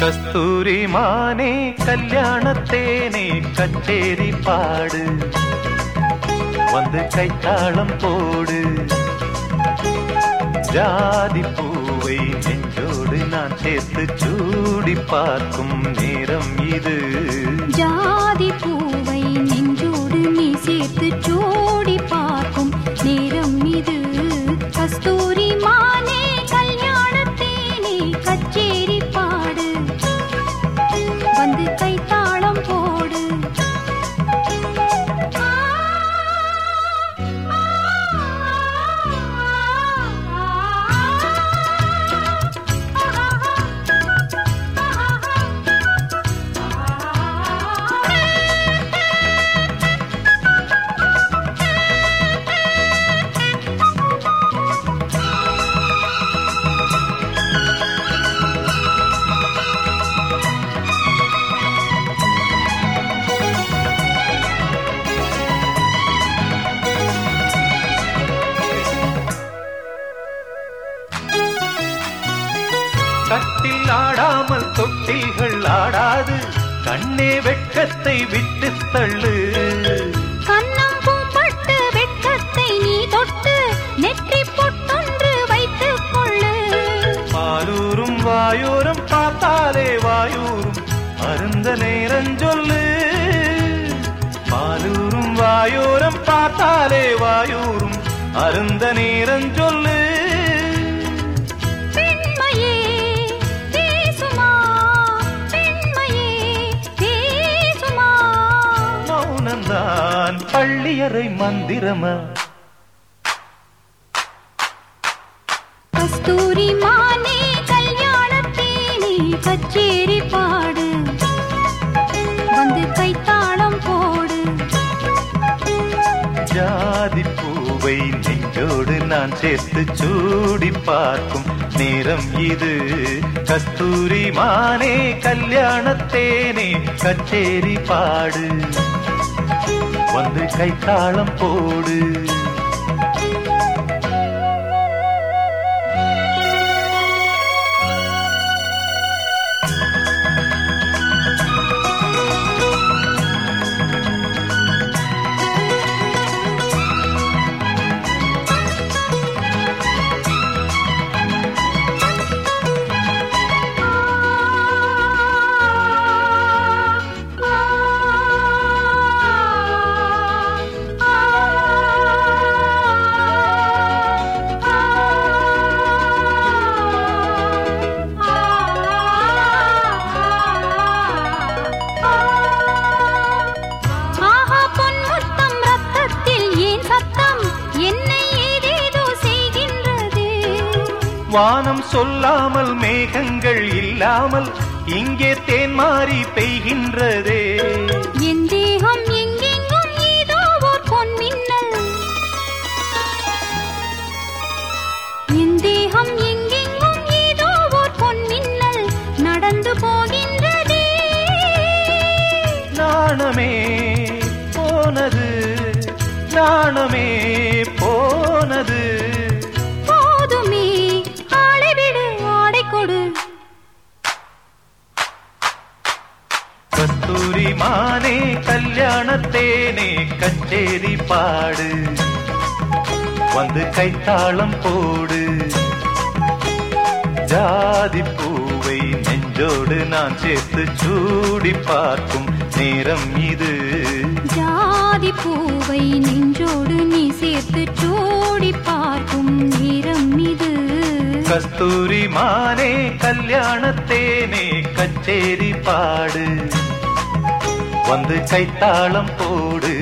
கஸ்தூரி மானே கல்யாணத்தேனே கச்சேரி பாடு. வந்து கைத்தாளம் போடு. ஜாதி பூவை நெஞ்சோடு நான் சேர்த்து சூடி பார்க்கும் நேரம் இது. ஜாதி பூவை நெஞ்சோடு நீ சேர்த்து சூடி ஆடாமல் தொட்டில்கள் ஆடாது. கண்ணே வெட்கத்தை விட்டு தள்ளு. கன்னம் பூம்பட்டு வெட்கத்தை நீ தொட்டு நெற்றி பொட்டொன்று வைத்துக் கொள்ளு. பாலூரும் வாயூரும் பார்த்தாலே வாயூரும் அருந்த நேரம் சொல்லு. பாலூரும் வாயூரம் பார்த்தாலே வாயூரும் அருந்த நேரம் சொல்லு. பள்ளியறை மந்திரமா. கஸ்தூரி மானே கல்யாணத்தேனே கச்சேரி பாடு. வந்து கைத்தாளம் போடு. ஜாதி பூவை நெஞ்சோடு நான் சேர்த்து சூடி பார்க்கும் நேரம் இது. கஸ்தூரி மானே கல்யாணத்தேனே கச்சேரி பாடு. வந்து கைத்தாளம் போடு. வானம் சொல்லாமல் மேகங்கள் இல்லாமல் இங்கே தேன் மாறி பெய்கின்றதே. என் தேகம் எங்கெங்கும் ஏதோ என் தேகம் எங்கெங்கும் நடந்து போகின்றதே. நாணமே போனது நாணமே கஸ்தூரி மானே கல்யாணத்தேனே கச்சேரி பாடு. வந்து கைத்தாளம் போடு. ஜாதி பூவை நெஞ்சோடு நான் சேர்த்து சூடி பார்க்கும் நேரம் இது. ஜாதி பூவை நெஞ்சோடு நீ சேர்த்து சோடி பார்க்கும் நேரம் இது. கஸ்தூரி மானே கல்யாணத்தேனே கச்சேரி பாடு. வந்து கைத்தாளம் போடு.